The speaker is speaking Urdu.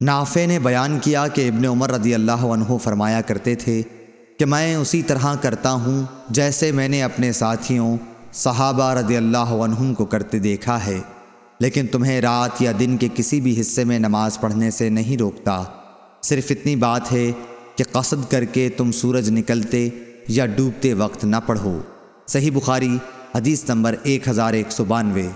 نافع نے بیان کیا کہ ابن عمر رضی اللہ عنہ فرمایا کرتے تھے کہ میں اسی طرح کرتا ہوں جیسے میں نے اپنے ساتھیوں، صحابہ رضی اللہ عنہم کو کرتے دیکھا ہے، لیکن تمہیں رات یا دن کے کسی بھی حصے میں نماز پڑھنے سے نہیں روکتا۔ صرف اتنی بات ہے کہ قصد کر کے تم سورج نکلتے یا ڈوبتے وقت نہ پڑھو۔ صحیح بخاری، حدیث نمبر ایک ہزار ایک سو بانوے۔